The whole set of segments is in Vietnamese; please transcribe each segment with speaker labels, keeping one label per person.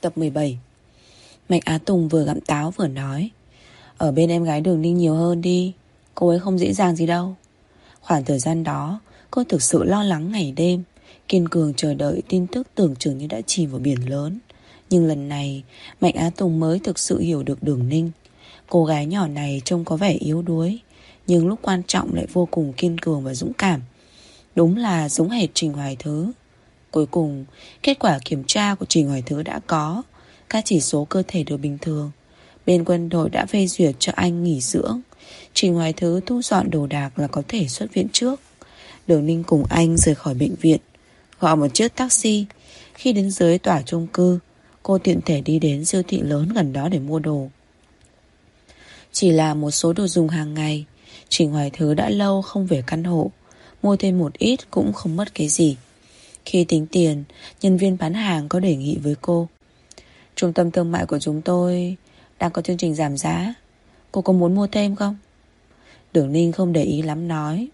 Speaker 1: Tập 17 Mạch Á Tùng vừa gặm táo vừa nói, Ở bên em gái đường ninh nhiều hơn đi, Cô ấy không dễ dàng gì đâu. Khoảng thời gian đó, Cô thực sự lo lắng ngày đêm, Kiên cường chờ đợi tin tức tưởng chừng như đã chìm vào biển lớn. Nhưng lần này Mạnh Á Tùng mới thực sự hiểu được đường ninh. Cô gái nhỏ này trông có vẻ yếu đuối, Nhưng lúc quan trọng lại vô cùng kiên cường và dũng cảm. Đúng là giống hệt Trình Hoài Thứ. Cuối cùng, Kết quả kiểm tra của Trình Hoài Thứ đã có. Các chỉ số cơ thể đều bình thường. Bên quân đội đã phê duyệt cho anh nghỉ dưỡng. Trình Hoài Thứ thu dọn đồ đạc là có thể xuất viện trước. Đường Ninh cùng anh rời khỏi bệnh viện. Gọi một chiếc taxi. Khi đến dưới tòa chung cư, Cô tiện thể đi đến siêu thị lớn gần đó để mua đồ. Chỉ là một số đồ dùng hàng ngày. Trình Hoài Thứ đã lâu không về căn hộ. Mua thêm một ít cũng không mất cái gì. Khi tính tiền, Nhân viên bán hàng có đề nghị với cô. Trung tâm thương mại của chúng tôi Đang có chương trình giảm giá. Cô có muốn mua thêm không? Đường Ninh không để ý lắm nói.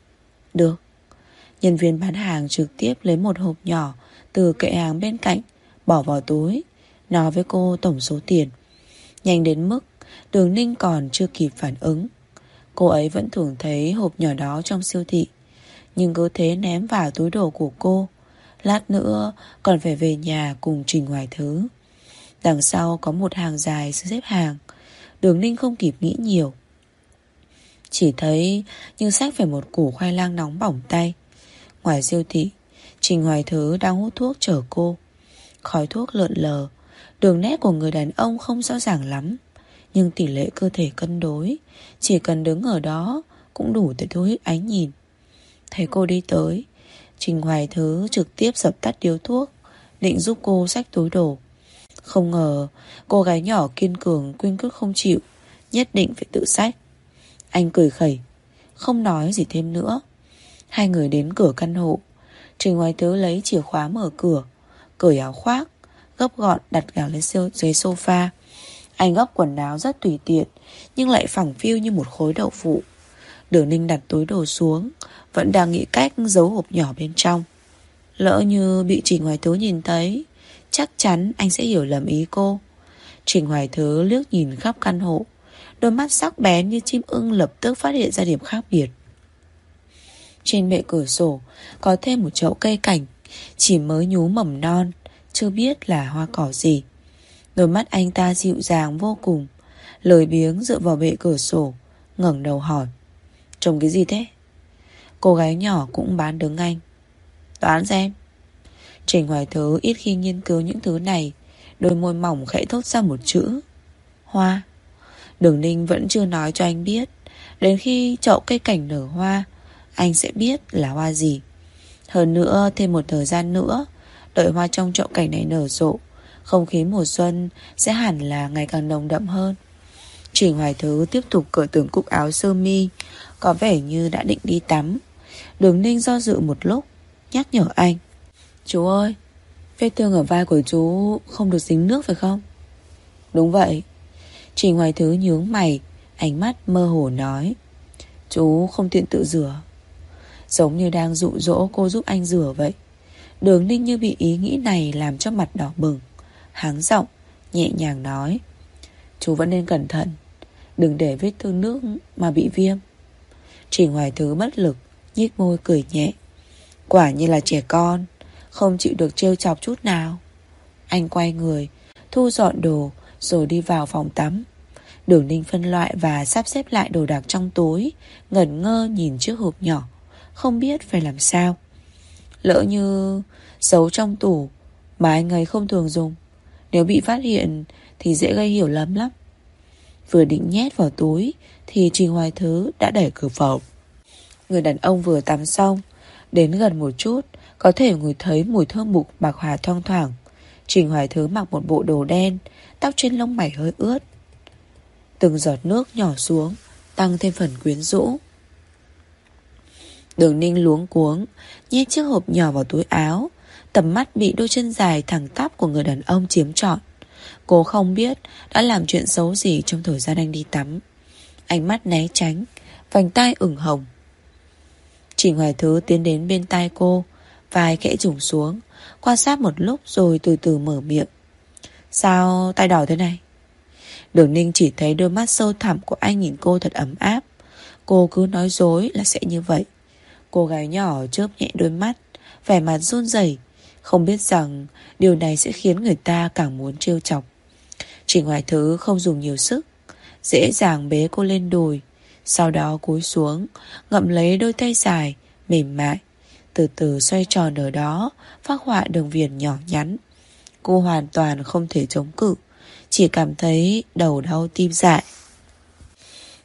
Speaker 1: Được. Nhân viên bán hàng trực tiếp lấy một hộp nhỏ Từ kệ hàng bên cạnh, Bỏ vào túi, Nói với cô tổng số tiền. Nhanh đến mức, Đường Ninh còn chưa kịp phản ứng. Cô ấy vẫn thường thấy hộp nhỏ đó trong siêu thị, Nhưng cứ thế ném vào túi đồ của cô. Lát nữa còn phải về nhà cùng Trình Hoài Thứ. Đằng sau có một hàng dài sự xếp hàng, Đường Ninh không kịp nghĩ nhiều. Chỉ thấy như sách phải một củ khoai lang nóng bỏng tay. Ngoài siêu thị, Trình Hoài Thứ đang hút thuốc chở cô. Khói thuốc lợn lờ, Đường nét của người đàn ông không rõ ràng lắm. Nhưng tỷ lệ cơ thể cân đối, Chỉ cần đứng ở đó Cũng đủ để thu hút ánh nhìn. Thấy cô đi tới Trình Hoài Thứ trực tiếp dập tắt điếu thuốc, Định giúp cô xách túi đồ Không ngờ, Cô gái nhỏ kiên cường, quyên quyết không chịu, Nhất định phải tự xách. Anh cười khẩy, Không nói gì thêm nữa. Hai người đến cửa căn hộ. Trình Hoài Thứ lấy chìa khóa mở cửa, Cởi áo khoác, Gấp gọn đặt gào lên dưới sofa. Anh gấp quần áo rất tùy tiện, Nhưng lại phẳng phiu như một khối đậu phụ. Đường ninh đặt túi đồ xuống, Vẫn đang nghĩ cách giấu hộp nhỏ bên trong. Lỡ như bị Trình Hoài Thứ nhìn thấy, Chắc chắn anh sẽ hiểu lầm ý cô. Trình Hoài Thứ liếc nhìn khắp căn hộ, Đôi mắt sắc bén như chim ưng lập tức phát hiện ra điểm khác biệt. Trên bệ cửa sổ Có thêm một chậu cây cảnh, Chỉ mới nhú mầm non, Chưa biết là hoa cỏ gì. Đôi mắt anh ta dịu dàng vô cùng Lời biếng dựa vào bệ cửa sổ, ngẩng đầu hỏi. Trông cái gì thế? Cô gái nhỏ cũng bán đứng anh. Đoán xem. Trình Hoài Thứ ít khi nghiên cứu những thứ này Đôi môi mỏng khẽ thốt ra một chữ. Hoa. Đường Ninh vẫn chưa nói cho anh biết. Đến khi chậu cây cảnh nở hoa anh sẽ biết là hoa gì. Hơn nữa, thêm một thời gian nữa, đợi hoa trong chậu cảnh này nở rộ, không khí mùa xuân sẽ hẳn là ngày càng nồng đậm hơn. Trình Hoài Thứ tiếp tục cởi từng cúc áo sơ mi, có vẻ như đã định đi tắm. Đường Ninh do dự một lúc, nhắc nhở anh. Chú ơi, vết thương ở vai của chú không được dính nước phải không? Đúng vậy. Trình Hoài Thứ nhướng mày, ánh mắt mơ hồ nói. Chú không tiện tự rửa Giống như đang dụ dỗ cô giúp anh rửa vậy Đường ninh như bị ý nghĩ này Làm cho mặt đỏ bừng Háng giọng nhẹ nhàng nói Chú vẫn nên cẩn thận Đừng để vết thương nước mà bị viêm Trình Hoài Thứ bất lực, nhếch môi cười nhẹ Quả như là trẻ con, Không chịu được trêu chọc chút nào Anh quay người, Thu dọn đồ, Rồi đi vào phòng tắm Đường ninh phân loại và sắp xếp lại đồ đạc trong túi, Ngẩn ngơ nhìn chiếc hộp nhỏ, không biết phải làm sao. Lỡ như giấu trong tủ, mà anh ấy không thường dùng. Nếu bị phát hiện thì dễ gây hiểu lầm lắm. Vừa định nhét vào túi thì Trình Hoài Thứ đã đẩy cửa phòng. Người đàn ông vừa tắm xong, đến gần một chút, có thể ngửi thấy mùi thơm mục bạc hòa thoang thoảng. Trình Hoài Thứ mặc một bộ đồ đen, tóc trên lông mày hơi ướt. Từng giọt nước nhỏ xuống, tăng thêm phần quyến rũ. Đường ninh luống cuống Nhét chiếc hộp nhỏ vào túi áo Tầm mắt bị đôi chân dài thẳng tắp Của người đàn ông chiếm trọn Cô không biết đã làm chuyện xấu gì Trong thời gian anh đi tắm Ánh mắt né tránh Vành tai ửng hồng Trình Hoài Thứ tiến đến bên tai cô Vai khẽ trùng xuống Quan sát một lúc rồi từ từ mở miệng Sao tay đỏ thế này? Đường Ninh chỉ thấy đôi mắt sâu thẳm của anh nhìn cô thật ấm áp. Cô cứ nói dối là sẽ như vậy. Cô gái nhỏ chớp nhẹ đôi mắt, vẻ mặt run rẩy, không biết rằng điều này sẽ khiến người ta càng muốn trêu chọc. Trình Hoài Thứ không dùng nhiều sức, dễ dàng bế cô lên đùi, sau đó cúi xuống, ngậm lấy đôi tay dài, mềm mại, từ từ xoay tròn ở đó, phát họa đường viền nhỏ nhắn. Cô hoàn toàn không thể chống cự, chỉ cảm thấy đầu đau tim dại.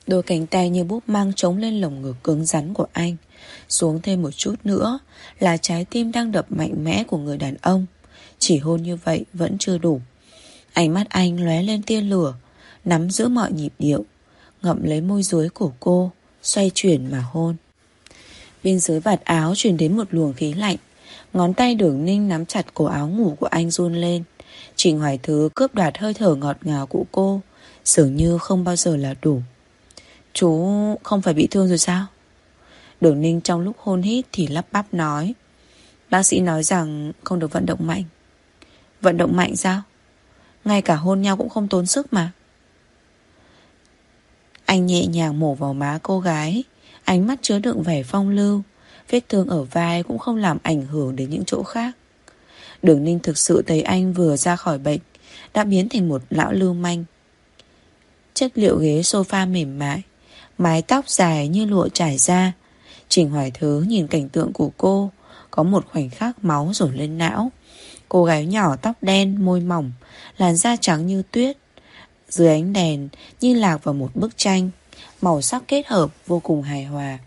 Speaker 1: Đôi cánh tay như búp mang trống lên lồng ngực cứng rắn của anh. Xuống thêm một chút nữa là trái tim đang đập mạnh mẽ của người đàn ông. Chỉ hôn như vậy vẫn chưa đủ. Ánh mắt anh lóe lên tia lửa, nắm giữ mọi nhịp điệu, ngậm lấy môi dưới của cô, xoay chuyển mà hôn. Bên dưới vạt áo truyền đến một luồng khí lạnh, ngón tay đường ninh nắm chặt cổ áo ngủ của anh run lên. Trình Hoài Thứ cướp đoạt hơi thở ngọt ngào của cô, dường như không bao giờ là đủ. Chú không phải bị thương rồi sao? Đường ninh trong lúc hôn hít thì lắp bắp nói. Bác sĩ nói rằng không được vận động mạnh. Vận động mạnh sao? Ngay cả hôn nhau cũng không tốn sức mà. Anh nhẹ nhàng mổ vào má cô gái, ánh mắt chứa đựng vẻ phong lưu. Vết thương ở vai cũng không làm ảnh hưởng đến những chỗ khác. Đường Ninh thực sự thấy anh vừa ra khỏi bệnh, đã biến thành một lão lưu manh. Chất liệu ghế sofa mềm mại, mái tóc dài như lụa trải ra. Trình Hoài Thứ nhìn cảnh tượng của cô, có một khoảnh khắc máu rổ lên não. Cô gái nhỏ tóc đen, môi mỏng, làn da trắng như tuyết. Dưới ánh đèn, như lạc vào một bức tranh, màu sắc kết hợp vô cùng hài hòa.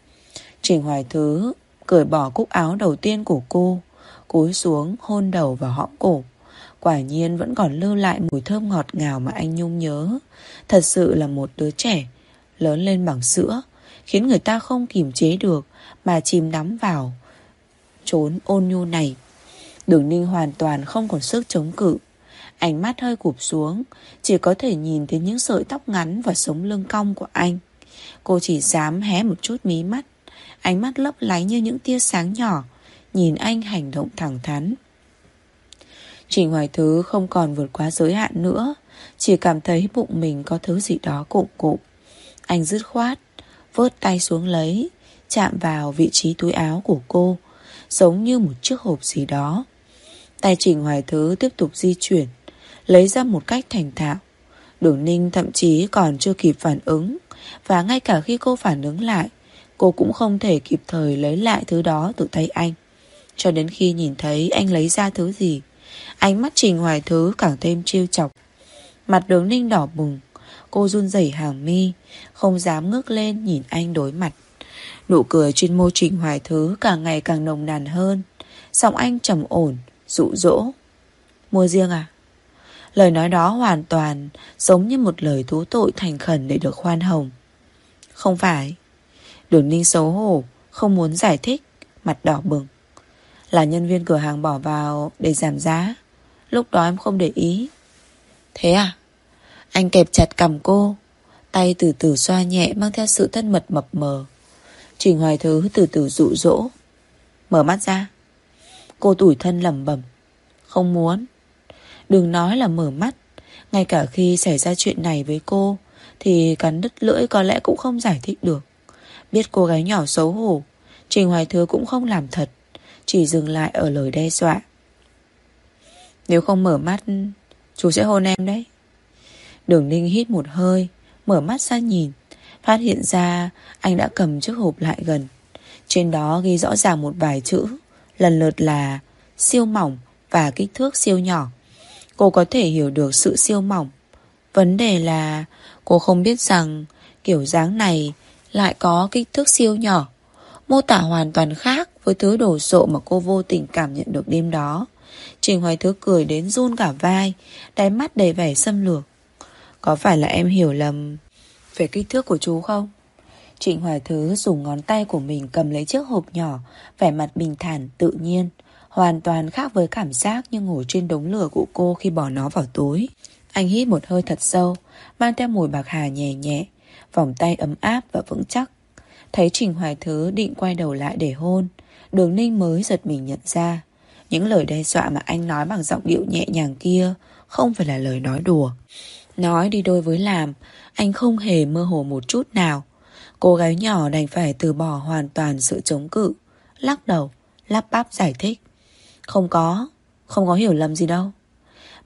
Speaker 1: Trình Hoài Thứ cởi bỏ cúc áo đầu tiên của cô, cúi xuống hôn đầu vào hõm cổ. Quả nhiên vẫn còn lưu lại mùi thơm ngọt ngào mà anh Nhung nhớ. Thật sự là một đứa trẻ, lớn lên bằng sữa, khiến người ta không kìm chế được mà chìm đắm vào. Trốn ôn nhu này. Đường ninh hoàn toàn không còn sức chống cự. Ánh mắt hơi cụp xuống, chỉ có thể nhìn thấy những sợi tóc ngắn và sống lưng cong của anh. Cô chỉ dám hé một chút mí mắt, ánh mắt lấp lánh như những tia sáng nhỏ, nhìn anh hành động thẳng thắn. Trình Hoài Thứ không còn vượt quá giới hạn nữa, chỉ cảm thấy bụng mình có thứ gì đó cụm cụm. Anh dứt khoát, vớt tay xuống lấy, chạm vào vị trí túi áo của cô, giống như một chiếc hộp gì đó. Tay Trình Hoài Thứ tiếp tục di chuyển, lấy ra một cách thành thạo. Đường Ninh thậm chí còn chưa kịp phản ứng, và ngay cả khi cô phản ứng lại, cô cũng không thể kịp thời lấy lại thứ đó từ tay anh. Cho đến khi nhìn thấy anh lấy ra thứ gì, ánh mắt Trình Hoài Thứ càng thêm trêu chọc. Mặt đường Ninh đỏ bừng, cô run rẩy hàng mi, không dám ngước lên nhìn anh đối mặt. Nụ cười trên môi Trình Hoài Thứ càng ngày càng nồng nàn hơn. Giọng anh trầm ổn, dụ dỗ. Mua riêng à? Lời nói đó hoàn toàn giống như một lời thú tội thành khẩn để được khoan hồng. Không phải. Đường ninh xấu hổ, không muốn giải thích, mặt đỏ bừng. Là nhân viên cửa hàng bỏ vào để giảm giá. Lúc đó em không để ý. Thế à? Anh kẹp chặt cầm cô, tay từ từ xoa nhẹ mang theo sự thân mật mập mờ. Trình Hoài Thứ từ từ dụ dỗ. Mở mắt ra. Cô tủi thân lẩm bẩm Không muốn. Đừng nói là mở mắt. Ngay cả khi xảy ra chuyện này với cô, thì cắn đứt lưỡi có lẽ cũng không giải thích được. Biết cô gái nhỏ xấu hổ, Trình Hoài Thứ cũng không làm thật, chỉ dừng lại ở lời đe dọa. Nếu không mở mắt, chú sẽ hôn em đấy. Đường Ninh hít một hơi, mở mắt ra nhìn, phát hiện ra anh đã cầm chiếc hộp lại gần. Trên đó ghi rõ ràng một vài chữ, lần lượt là siêu mỏng và kích thước siêu nhỏ. Cô có thể hiểu được sự siêu mỏng. Vấn đề là cô không biết rằng kiểu dáng này lại có kích thước siêu nhỏ. Mô tả hoàn toàn khác với thứ đồ sộ mà cô vô tình cảm nhận được đêm đó. Trình Hoài Thứ cười đến run cả vai, đáy mắt đầy vẻ xâm lược. Có phải là em hiểu lầm về kích thước của chú không? Trịnh Hoài Thứ dùng ngón tay của mình cầm lấy chiếc hộp nhỏ, vẻ mặt bình thản, tự nhiên, hoàn toàn khác với cảm giác như ngồi trên đống lửa của cô khi bỏ nó vào túi. Anh hít một hơi thật sâu, mang theo mùi bạc hà nhẹ nhẹ, vòng tay ấm áp và vững chắc. Thấy Trình Hoài Thứ định quay đầu lại để hôn, đường ninh mới giật mình nhận ra. Những lời đe dọa mà anh nói bằng giọng điệu nhẹ nhàng kia không phải là lời nói đùa. Nói đi đôi với làm, anh không hề mơ hồ một chút nào. Cô gái nhỏ đành phải từ bỏ hoàn toàn sự chống cự, lắc đầu, lắp bắp giải thích. Không có, không có hiểu lầm gì đâu.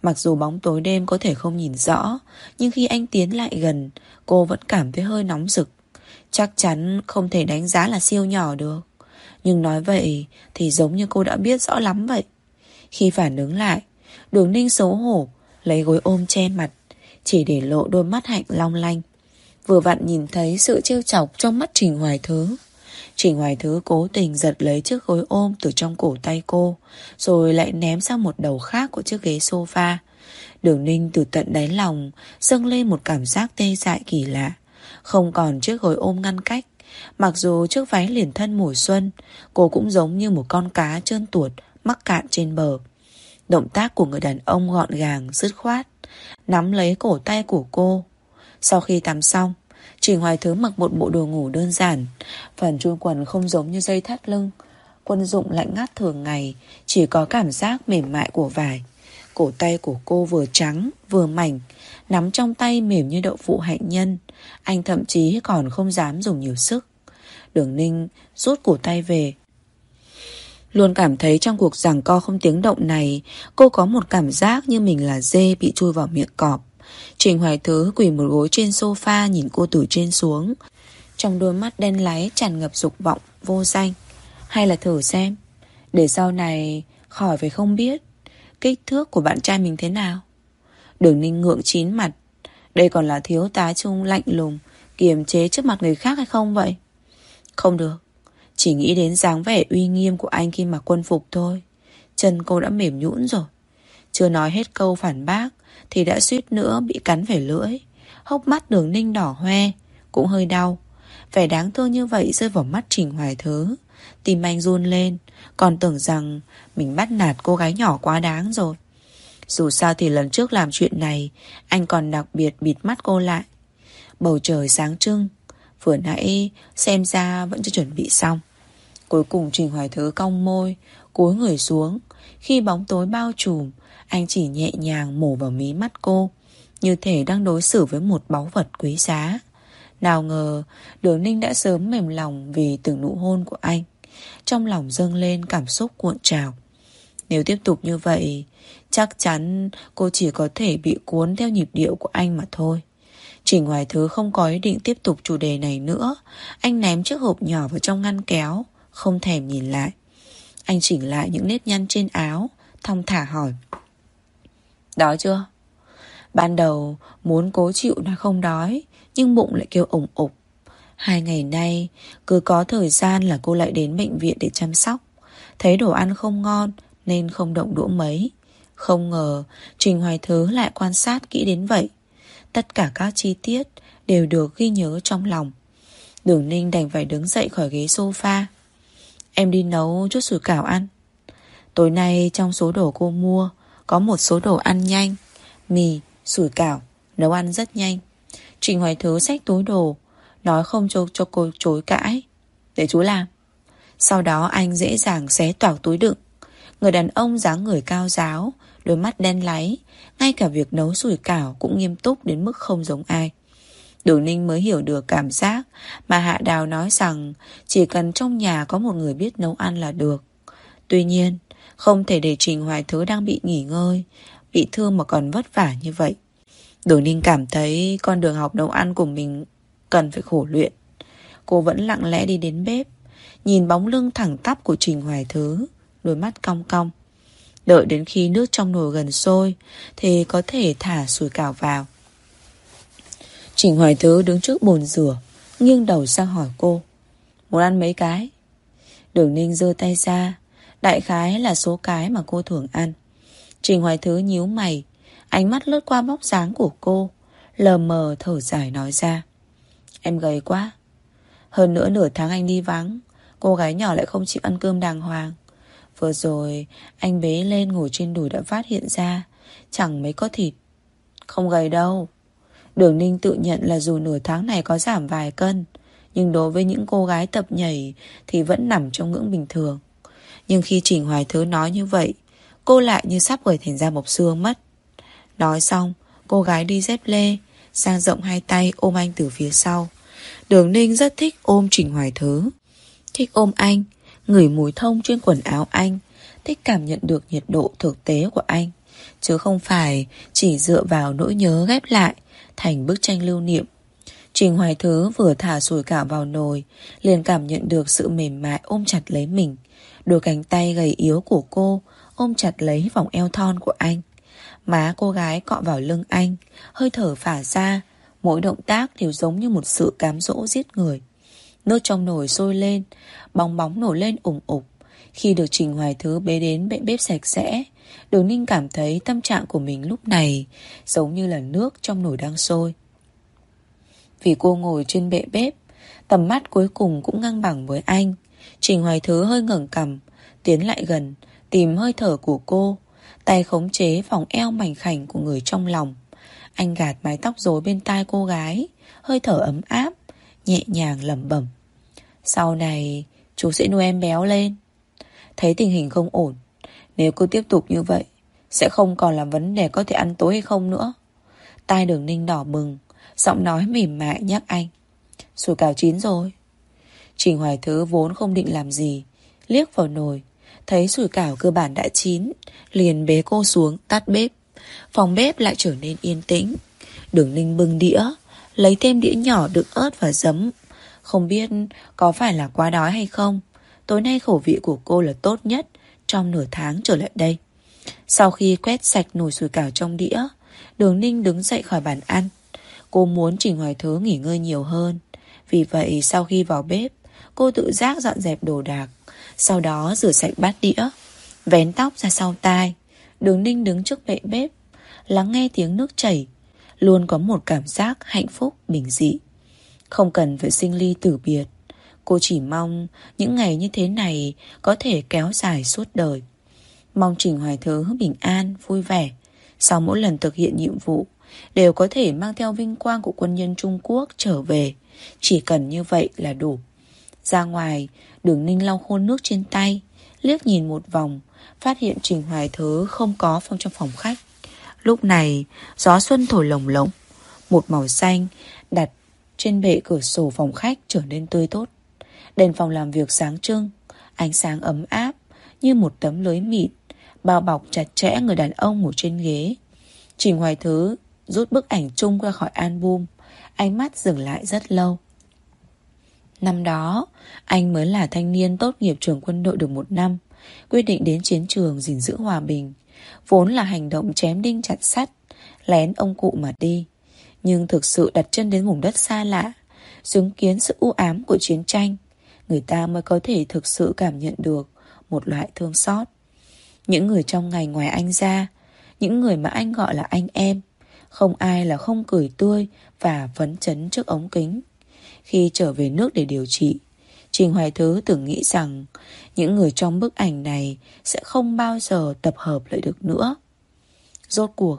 Speaker 1: Mặc dù bóng tối đêm có thể không nhìn rõ, nhưng khi anh tiến lại gần, cô vẫn cảm thấy hơi nóng rực. Chắc chắn không thể đánh giá là siêu nhỏ được. Nhưng nói vậy thì giống như cô đã biết rõ lắm vậy. Khi phản ứng lại, đường ninh xấu hổ, lấy gối ôm che mặt, chỉ để lộ đôi mắt hạnh long lanh. Vừa vặn nhìn thấy sự trêu chọc trong mắt Trình Hoài Thứ. Trình Hoài Thứ cố tình giật lấy chiếc gối ôm từ trong cổ tay cô, rồi lại ném sang một đầu khác của chiếc ghế sofa. Đường ninh từ tận đáy lòng dâng lên một cảm giác tê dại kỳ lạ. Không còn chiếc gối ôm ngăn cách. Mặc dù chiếc váy liền thân mùa xuân, cô cũng giống như một con cá trơn tuột mắc cạn trên bờ. Động tác của người đàn ông gọn gàng, dứt khoát, nắm lấy cổ tay của cô. Sau khi tắm xong, Trình Hoài Thứ mặc một bộ đồ ngủ đơn giản, phần chuông quần không giống như dây thắt lưng. Quân dụng lạnh ngắt thường ngày, chỉ có cảm giác mềm mại của vải. Cổ tay của cô vừa trắng, vừa mảnh, nắm trong tay mềm như đậu phụ hạnh nhân. Anh thậm chí còn không dám dùng nhiều sức. Đường ninh rút cổ tay về. Luôn cảm thấy trong cuộc giằng co không tiếng động này, cô có một cảm giác như mình là dê bị chui vào miệng cọp. Trình Hoài Thứ quỳ một gối trên sofa nhìn cô từ trên xuống. Trong đôi mắt đen láy tràn ngập dục vọng, vô danh. Hay là thử xem, để sau này khỏi phải không biết kích thước của bạn trai mình thế nào. Đường ninh ngượng chín mặt. Đây còn là thiếu tá trung lạnh lùng, kiềm chế trước mặt người khác hay không vậy? Không được. Chỉ nghĩ đến dáng vẻ uy nghiêm của anh khi mặc quân phục thôi. Chân cô đã mềm nhũn rồi. Chưa nói hết câu phản bác thì đã suýt nữa bị cắn phải lưỡi. Hốc mắt đường ninh đỏ hoe, cũng hơi đau. Vẻ đáng thương như vậy rơi vào mắt Trình Hoài Thứ. Tim anh run lên, còn tưởng rằng mình bắt nạt cô gái nhỏ quá đáng rồi. Dù sao thì lần trước làm chuyện này, anh còn đặc biệt bịt mắt cô lại. Bầu trời sáng trưng, vừa nãy xem ra vẫn chưa chuẩn bị xong. Cuối cùng Trình Hoài Thứ cong môi, cúi người xuống. Khi bóng tối bao trùm, anh chỉ nhẹ nhàng mổ vào mí mắt cô, như thể đang đối xử với một báu vật quý giá. Nào ngờ, đường ninh đã sớm mềm lòng vì từng nụ hôn của anh. Trong lòng dâng lên cảm xúc cuộn trào. Nếu tiếp tục như vậy, chắc chắn cô chỉ có thể bị cuốn theo nhịp điệu của anh mà thôi. Trình Hoài Thứ không có ý định tiếp tục chủ đề này nữa. Anh ném chiếc hộp nhỏ vào trong ngăn kéo, không thèm nhìn lại. Anh chỉnh lại những nếp nhăn trên áo, thong thả hỏi. Đói chưa? Ban đầu muốn cố chịu là không đói, nhưng bụng lại kêu ủng ục. Hai ngày nay, cứ có thời gian là cô lại đến bệnh viện để chăm sóc. Thấy đồ ăn không ngon nên không động đũa mấy. Không ngờ Trình Hoài Thứ lại quan sát kỹ đến vậy. Tất cả các chi tiết đều được ghi nhớ trong lòng. Đường Ninh đành phải đứng dậy khỏi ghế sofa. Em đi nấu chút sủi cảo ăn. Tối nay trong số đồ cô mua có một số đồ ăn nhanh, mì, sủi cảo, nấu ăn rất nhanh. Trình Hoài Thứ xách túi đồ, nói không cho, cho cô chối cãi. Để chú làm. Sau đó anh dễ dàng xé toạc túi đựng. Người đàn ông dáng người cao giáo, đôi mắt đen láy, ngay cả việc nấu sủi cảo cũng nghiêm túc đến mức không giống ai. Đường Ninh mới hiểu được cảm giác mà Hạ Đào nói rằng chỉ cần trong nhà có một người biết nấu ăn là được. Tuy nhiên, không thể để Trình Hoài Thứ đang bị nghỉ ngơi, bị thương mà còn vất vả như vậy. Đường Ninh cảm thấy con đường học nấu ăn của mình cần phải khổ luyện. Cô vẫn lặng lẽ đi đến bếp, nhìn bóng lưng thẳng tắp của Trình Hoài Thứ, đôi mắt cong cong. Đợi đến khi nước trong nồi gần sôi thì có thể thả sủi cảo vào. Trình Hoài Thứ đứng trước bồn rửa, nghiêng đầu sang hỏi cô. Muốn ăn mấy cái? Đường Ninh giơ tay ra, đại khái là số cái mà cô thường ăn. Trình Hoài Thứ nhíu mày, ánh mắt lướt qua bóc dáng của cô, lờ mờ thở dài nói ra. Em gầy quá. Hơn nữa nửa tháng anh đi vắng, cô gái nhỏ lại không chịu ăn cơm đàng hoàng. Vừa rồi, anh bế lên ngồi trên đùi đã phát hiện ra, chẳng mấy có thịt. Không gầy đâu. Đường Ninh tự nhận là dù nửa tháng này có giảm vài cân, nhưng đối với những cô gái tập nhảy thì vẫn nằm trong ngưỡng bình thường. Nhưng khi Trình Hoài Thứ nói như vậy, cô lại như sắp gửi thành ra một xương mất. Nói xong Cô gái đi dép lê Sang rộng hai tay ôm anh từ phía sau. Đường Ninh rất thích ôm Trình Hoài Thứ. Thích ôm anh Ngửi mùi thông trên quần áo anh Thích cảm nhận được nhiệt độ thực tế của anh. Chứ không phải chỉ dựa vào nỗi nhớ ghép lại Thành bức tranh lưu niệm. Trình Hoài Thứ vừa thả sủi cảo vào nồi Liền cảm nhận được sự mềm mại ôm chặt lấy mình. Đôi cánh tay gầy yếu của cô Ôm chặt lấy vòng eo thon của anh. Má cô gái cọ vào lưng anh, Hơi thở phả ra. Mỗi động tác đều giống như một sự cám dỗ giết người. Nước trong nồi sôi lên Bóng bóng nổi lên ủng ục. Khi được Trình Hoài Thứ bế đến bệ bếp sạch sẽ, Đường Ninh cảm thấy tâm trạng của mình lúc này Giống như là nước trong nồi đang sôi. Vì cô ngồi trên bệ bếp, Tầm mắt cuối cùng cũng ngang bằng với anh. Trình Hoài Thứ hơi ngẩng cằm, Tiến lại gần, Tìm hơi thở của cô. Tay khống chế vòng eo mảnh khảnh của người trong lòng. Anh gạt mái tóc rối bên tai cô gái, Hơi thở ấm áp, Nhẹ nhàng lẩm bẩm. Sau này, chú sẽ nuôi em béo lên. Thấy tình hình không ổn, Nếu cứ tiếp tục như vậy, Sẽ không còn là vấn đề có thể ăn tối hay không nữa. Tai đường ninh đỏ bừng, Giọng nói mỉm mại nhắc anh. Sủi cảo chín rồi. Trình Hoài Thứ vốn không định làm gì. Liếc vào nồi, Thấy sủi cảo cơ bản đã chín, Liền bế cô xuống, tắt bếp. Phòng bếp lại trở nên yên tĩnh. Đường Ninh bưng đĩa, Lấy thêm đĩa nhỏ đựng ớt và giấm. Không biết có phải là quá đói hay không, Tối nay khẩu vị của cô là tốt nhất Trong nửa tháng trở lại đây. Sau khi quét sạch nồi sủi cảo trong đĩa, Đường Ninh đứng dậy khỏi bàn ăn. Cô muốn Trình Hoài Thứ nghỉ ngơi nhiều hơn. Vì vậy sau khi vào bếp Cô tự giác dọn dẹp đồ đạc sau đó rửa sạch bát đĩa Vén tóc ra sau tai Đường ninh đứng trước bệ bếp Lắng nghe tiếng nước chảy Luôn có một cảm giác hạnh phúc bình dị Không cần phải sinh ly tử biệt Cô chỉ mong những ngày như thế này có thể kéo dài suốt đời. Mong Trình Hoài Thứ bình an, vui vẻ. Sau mỗi lần thực hiện nhiệm vụ, đều có thể mang theo vinh quang của quân nhân Trung Quốc trở về. Chỉ cần như vậy là đủ. Ra ngoài, đường ninh lau khô nước trên tay, liếc nhìn một vòng, phát hiện Trình Hoài Thứ không có phong trong phòng khách. Lúc này, gió xuân thổi lồng lộng, một màu xanh đặt trên bệ cửa sổ phòng khách trở nên tươi tốt. Đèn phòng làm việc sáng trưng, ánh sáng ấm áp như một tấm lưới mịn, bao bọc chặt chẽ người đàn ông ngồi trên ghế. Trình Hoài Thứ rút bức ảnh chung ra khỏi album, ánh mắt dừng lại rất lâu. Năm đó, anh mới là thanh niên tốt nghiệp trường quân đội được một năm, quyết định đến chiến trường gìn giữ hòa bình. Vốn là hành động chém đinh chặt sắt, lén ông cụ mà đi. Nhưng thực sự đặt chân đến vùng đất xa lạ, chứng kiến sự u ám của chiến tranh, người ta mới có thể thực sự cảm nhận được một loại thương xót. Những người trong ngày ngoài anh ra, những người mà anh gọi là anh em, không ai là không cười tươi và phấn chấn trước ống kính. Khi trở về nước để điều trị. Trình Hoài Thứ tưởng nghĩ rằng Những người trong bức ảnh này Sẽ không bao giờ tập hợp lại được nữa. Rốt cuộc,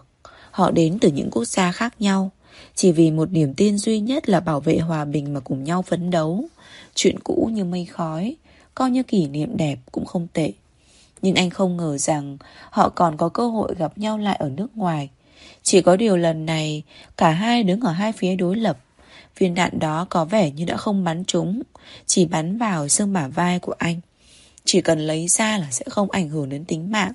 Speaker 1: Họ đến từ những quốc gia khác nhau, Chỉ vì một niềm tin duy nhất là bảo vệ hòa bình mà cùng nhau phấn đấu. Chuyện cũ như mây khói, Coi như kỷ niệm đẹp cũng không tệ. Nhưng anh không ngờ rằng Họ còn có cơ hội gặp nhau lại ở nước ngoài. Chỉ có điều lần này, Cả hai đứng ở hai phía đối lập. Viên đạn đó có vẻ như đã không bắn trúng, Chỉ bắn vào xương bả vai của anh. Chỉ cần lấy ra là sẽ không ảnh hưởng đến tính mạng.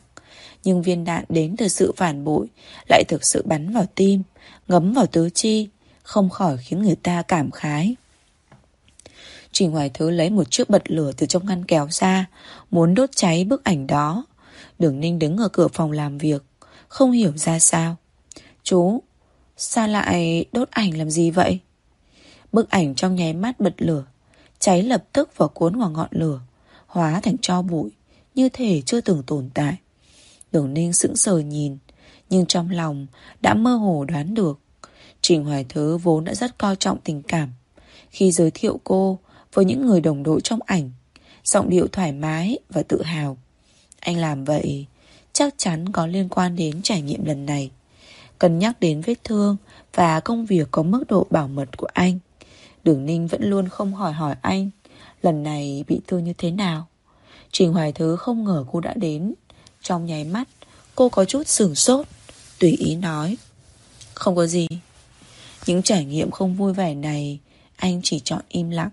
Speaker 1: Nhưng viên đạn đến từ sự phản bội, Lại thực sự bắn vào tim, Ngấm vào tứ chi, Không khỏi khiến người ta cảm khái. Trình Hoài Thứ lấy một chiếc bật lửa từ trong ngăn kéo ra, Muốn đốt cháy bức ảnh đó. Đường Ninh đứng ở cửa phòng làm việc, Không hiểu ra sao. Chú, Sao lại đốt ảnh làm gì vậy? Bức ảnh trong nháy mắt bật lửa, Cháy lập tức vào cuốn vào ngọn lửa, Hóa thành cho bụi, Như thể chưa từng tồn tại. Đường ninh sững sờ nhìn, Nhưng trong lòng đã mơ hồ đoán được. Trình Hoài Thứ vốn đã rất coi trọng tình cảm. Khi giới thiệu cô Với những người đồng đội trong ảnh, Giọng điệu thoải mái và tự hào. Anh làm vậy Chắc chắn có liên quan đến trải nghiệm lần này. Cần nhắc đến vết thương Và công việc có mức độ bảo mật của anh. Đường Ninh vẫn luôn không hỏi hỏi anh, Lần này bị thương như thế nào. Trình Hoài Thứ không ngờ cô đã đến. Trong nháy mắt, Cô có chút sửng sốt, Tùy ý nói, Không có gì. Những trải nghiệm không vui vẻ này, Anh chỉ chọn im lặng.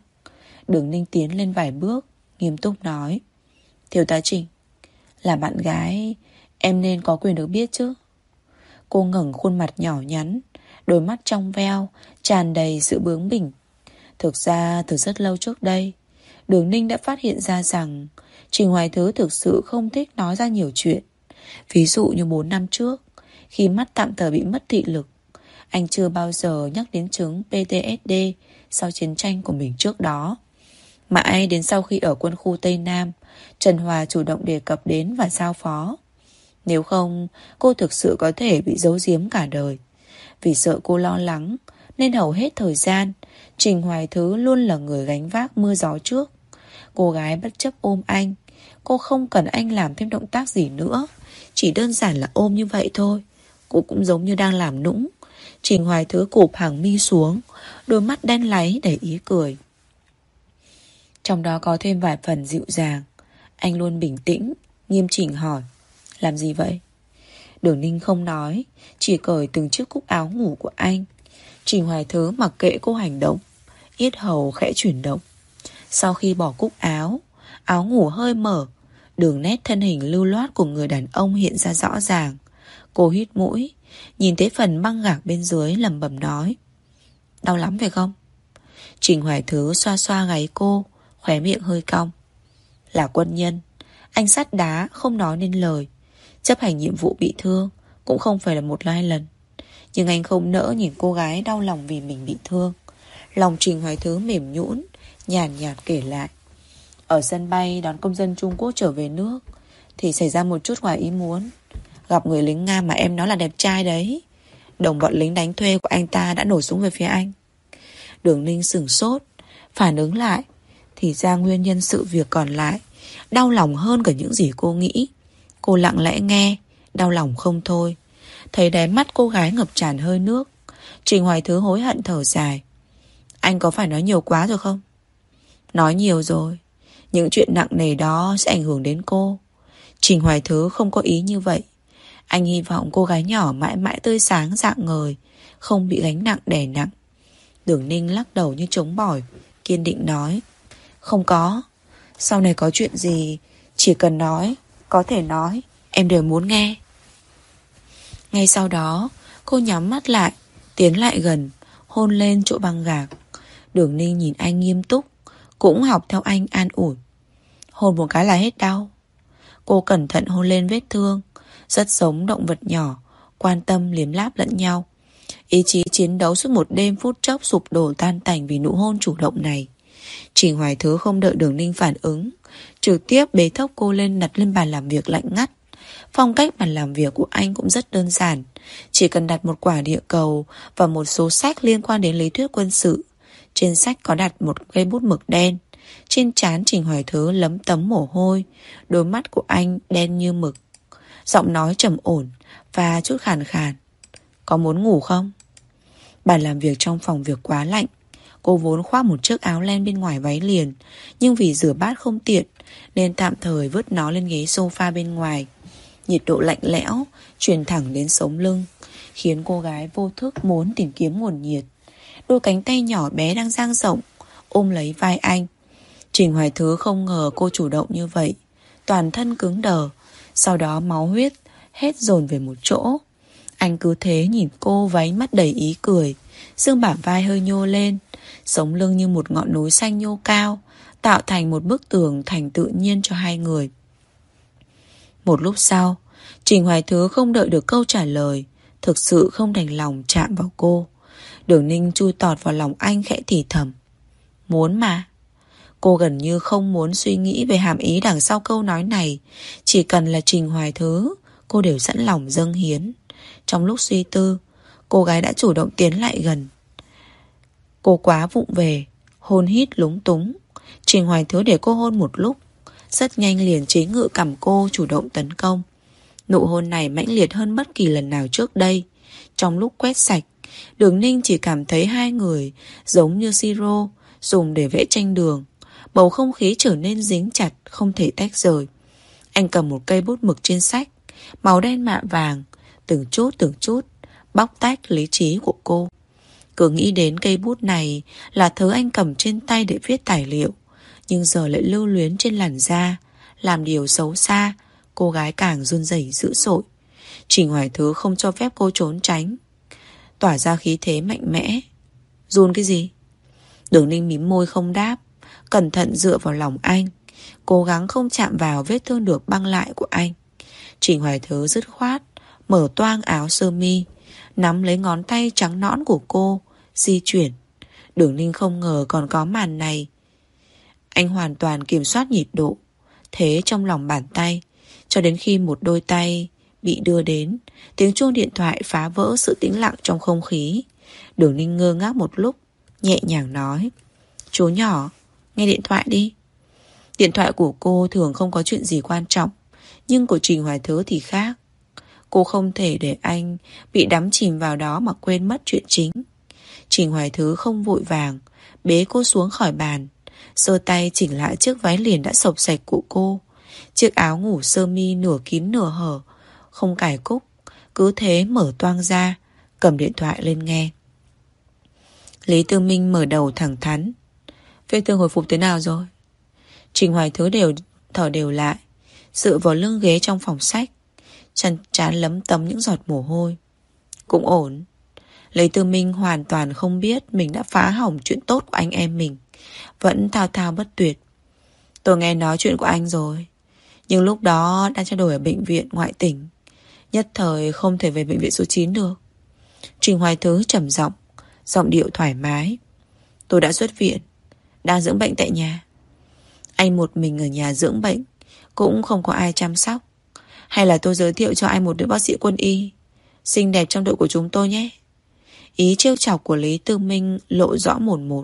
Speaker 1: Đường ninh tiến lên vài bước, Nghiêm túc nói, Thiếu tá Trình, Là bạn gái, Em nên có quyền được biết chứ. Cô ngẩng khuôn mặt nhỏ nhắn, Đôi mắt trong veo, Tràn đầy sự bướng bỉnh Thực ra, từ rất lâu trước đây, Đường Ninh đã phát hiện ra rằng Trình Hoài Thứ thực sự không thích nói ra nhiều chuyện. Ví dụ như 4 năm trước, Khi mắt tạm thời bị mất thị lực, Anh chưa bao giờ nhắc đến chứng PTSD Sau chiến tranh của mình trước đó. Mãi đến sau khi ở quân khu Tây Nam, Trần Hòa chủ động đề cập đến và giao phó. Nếu không, Cô thực sự có thể bị giấu giếm cả đời. Vì sợ cô lo lắng nên hầu hết thời gian, Trình Hoài Thứ luôn là người gánh vác mưa gió trước. Cô gái bất chấp ôm anh, Cô không cần anh làm thêm động tác gì nữa, Chỉ đơn giản là ôm như vậy thôi. Cô cũng giống như đang làm nũng. Trình Hoài Thứ cụp hàng mi xuống, Đôi mắt đen láy đầy ý cười. Trong đó có thêm vài phần dịu dàng. Anh luôn bình tĩnh, Nghiêm chỉnh hỏi, Làm gì vậy? Đường Ninh không nói, Chỉ cởi từng chiếc cúc áo ngủ của anh Trình Hoài Thứ mặc kệ cô hành động. Yết hầu khẽ chuyển động. Sau khi bỏ cúc áo Áo ngủ hơi mở, Đường nét thân hình lưu loát của người đàn ông hiện ra rõ ràng. Cô hít mũi, Nhìn thấy phần băng gạc bên dưới lầm bầm nói, Đau lắm phải không? Trình Hoài Thứ xoa xoa gáy cô, Khóe miệng hơi cong. Là quân nhân, Anh sắt đá không nói nên lời. Chấp hành nhiệm vụ bị thương Cũng không phải là một hai lần. Nhưng anh không nỡ nhìn cô gái đau lòng vì mình bị thương. Lòng Trình Hoài Thứ mềm nhũn Nhàn nhạt, nhạt kể lại. Ở sân bay đón công dân Trung Quốc trở về nước Thì xảy ra một chút ngoài ý muốn. Gặp người lính Nga mà em nói là đẹp trai đấy. Đồng bọn lính đánh thuê của anh ta đã nổ súng về phía anh. Đường Ninh sửng sốt Phản ứng lại. Thì ra nguyên nhân sự việc còn lại Đau lòng hơn cả những gì cô nghĩ. Cô lặng lẽ nghe Đau lòng không thôi. Thấy đáy mắt cô gái ngập tràn hơi nước. Trình Hoài Thứ hối hận thở dài. Anh có phải nói nhiều quá rồi không? Nói nhiều rồi. Những chuyện nặng nề đó sẽ ảnh hưởng đến cô. Trình Hoài Thứ không có ý như vậy. Anh hy vọng cô gái nhỏ mãi mãi tươi sáng dạng ngời, Không bị gánh nặng đè nặng. Đường Ninh lắc đầu như trống bỏi, Kiên định nói, Không có. Sau này có chuyện gì, Chỉ cần nói, Có thể nói, Em đều muốn nghe. Ngay sau đó Cô nhắm mắt lại Tiến lại gần Hôn lên chỗ băng gạc Đường Ninh nhìn anh nghiêm túc Cũng học theo anh an ủi Hôn một cái là hết đau Cô cẩn thận hôn lên vết thương Rất giống động vật nhỏ Quan tâm liếm láp lẫn nhau Ý chí chiến đấu suốt một đêm phút chốc sụp đổ tan tành vì nụ hôn chủ động này. Trình Hoài Thứ không đợi Đường Ninh phản ứng, trực tiếp bế thốc cô lên đặt lên bàn làm việc lạnh ngắt. Phong cách bàn làm việc của anh cũng rất đơn giản, chỉ cần đặt một quả địa cầu và một số sách liên quan đến lý thuyết quân sự. Trên sách có đặt một cây bút mực đen. Trên trán Trình Hoài Thứ lấm tấm mồ hôi, đôi mắt của anh đen như mực. Giọng nói trầm ổn và chút khàn khàn. Có muốn ngủ không? Bàn làm việc trong phòng việc quá lạnh Cô vốn khoác một chiếc áo len bên ngoài váy liền Nhưng vì rửa bát không tiện Nên tạm thời vứt nó lên ghế sofa bên ngoài Nhiệt độ lạnh lẽo, Truyền thẳng đến sống lưng, Khiến cô gái vô thức muốn tìm kiếm nguồn nhiệt. Đôi cánh tay nhỏ bé đang dang rộng, Ôm lấy vai anh. Trình Hoài Thứ không ngờ cô chủ động như vậy. Toàn thân cứng đờ, Sau đó máu huyết Hết dồn về một chỗ. Anh cứ thế nhìn cô váy mắt đầy ý cười, xương bả vai hơi nhô lên, Sống lưng như một ngọn núi xanh nhô cao, Tạo thành một bức tường thành tự nhiên cho hai người. Một lúc sau, Trình Hoài Thứ không đợi được câu trả lời, Thực sự không đành lòng chạm vào cô. Đường Ninh chui tọt vào lòng anh khẽ thì thầm. Muốn mà. Cô gần như không muốn suy nghĩ về hàm ý đằng sau câu nói này. Chỉ cần là Trình Hoài Thứ, Cô đều sẵn lòng dâng hiến. Trong lúc suy tư, Cô gái đã chủ động tiến lại gần. Cô quá vụng về, Hôn hít lúng túng. Trình Hoài Thứ để cô hôn một lúc rất nhanh liền chế ngự cầm cô chủ động tấn công. Nụ hôn này mãnh liệt hơn bất kỳ lần nào trước đây. Trong lúc quét sạch Đường Ninh chỉ cảm thấy hai người Giống như siro Dùng để vẽ tranh đường. Bầu không khí trở nên dính chặt Không thể tách rời. Anh cầm một cây bút mực trên sách Màu đen mạ vàng từng chút từng chút bóc tách lý trí của cô. Cứ nghĩ đến cây bút này là thứ anh cầm trên tay để viết tài liệu, nhưng giờ lại lưu luyến trên làn da, làm điều xấu xa, cô gái càng run rẩy dữ dội. Trình Hoài Thứ không cho phép cô trốn tránh, tỏa ra khí thế mạnh mẽ. Run cái gì? Đường Ninh mím môi không đáp, cẩn thận dựa vào lòng anh, cố gắng không chạm vào vết thương được băng lại của anh. Trình Hoài Thứ dứt khoát, mở toang áo sơ mi, nắm lấy ngón tay trắng nõn của cô, di chuyển. Đường Ninh không ngờ còn có màn này. Anh hoàn toàn kiểm soát nhịp độ, thế trong lòng bàn tay, cho đến khi một đôi tay bị đưa đến, tiếng chuông điện thoại phá vỡ sự tĩnh lặng trong không khí. Đường Ninh ngơ ngác một lúc, nhẹ nhàng nói. Chú nhỏ, nghe điện thoại đi. Điện thoại của cô thường không có chuyện gì quan trọng, nhưng của Trình Hoài Thứ thì khác. Cô không thể để anh bị đắm chìm vào đó mà quên mất chuyện chính. Trình Hoài Thứ không vội vàng, bế cô xuống khỏi bàn, giơ tay chỉnh lại chiếc váy liền đã sộc sạch của cô. Chiếc áo ngủ sơ mi nửa kín nửa hở, không cài cúc, cứ thế mở toang ra, cầm điện thoại lên nghe. Lý Tư Minh mở đầu thẳng thắn. Vết thương hồi phục thế nào rồi? Trình Hoài Thứ đều thở đều lại, dựa vào lưng ghế trong phòng sách, chân chán lấm tấm những giọt mồ hôi. Cũng ổn. Lý Tư Minh hoàn toàn không biết mình đã phá hỏng chuyện tốt của anh em mình. Vẫn thao thao bất tuyệt. Tôi nghe nói chuyện của anh rồi. Nhưng lúc đó đang trao đổi ở bệnh viện ngoại tỉnh. Nhất thời không thể về bệnh viện số 9 được. Trình Hoài Thứ trầm giọng, giọng điệu thoải mái. Tôi đã xuất viện, đang dưỡng bệnh tại nhà. Anh một mình ở nhà dưỡng bệnh, cũng không có ai chăm sóc. Hay là tôi giới thiệu cho anh một đứa bác sĩ quân y, xinh đẹp trong đội của chúng tôi nhé. Ý trêu chọc của Lý Tư Minh lộ rõ một một.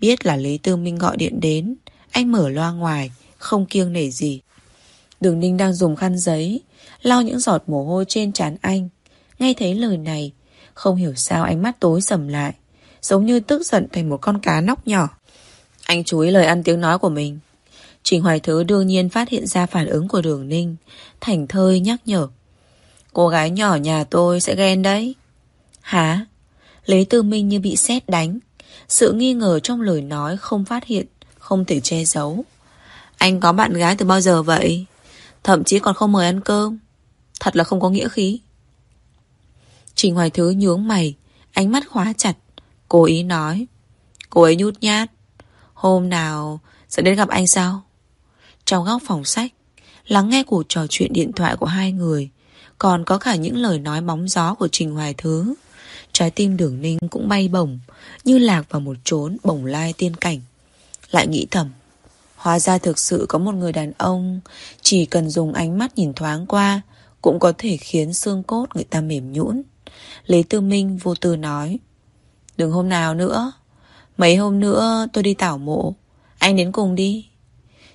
Speaker 1: Biết là Lý Tư Minh gọi điện đến, anh mở loa ngoài, không kiêng nể gì. Đường Ninh đang dùng khăn giấy, lau những giọt mồ hôi trên trán anh. Nghe thấy lời này, không hiểu sao ánh mắt tối sầm lại, giống như tức giận thành một con cá nóc nhỏ. Anh chú ý lời ăn tiếng nói của mình. Trình Hoài Thứ đương nhiên phát hiện ra phản ứng của Đường Ninh, thành thơi nhắc nhở. Cô gái nhỏ nhà tôi sẽ ghen đấy. Hả? Lý Tư Minh như bị sét đánh. Sự nghi ngờ trong lời nói không phát hiện, không thể che giấu. Anh có bạn gái từ bao giờ vậy? Thậm chí còn không mời ăn cơm. Thật là không có nghĩa khí. Trình Hoài Thứ nhướng mày, ánh mắt khóa chặt. Cố ý nói. Cô ấy nhút nhát. Hôm nào sẽ đến gặp anh sao? Trong góc phòng sách, lắng nghe cuộc trò chuyện điện thoại của hai người, còn có cả những lời nói bóng gió của Trình Hoài Thứ. Trái tim đường ninh cũng bay bổng, như lạc vào một chốn bổng lai tiên cảnh. Lại nghĩ thầm, hóa ra thực sự có một người đàn ông chỉ cần dùng ánh mắt nhìn thoáng qua cũng có thể khiến xương cốt người ta mềm nhũn. Lý Tư Minh vô tư nói, đừng hôm nào nữa, mấy hôm nữa tôi đi tảo mộ, anh đến cùng đi.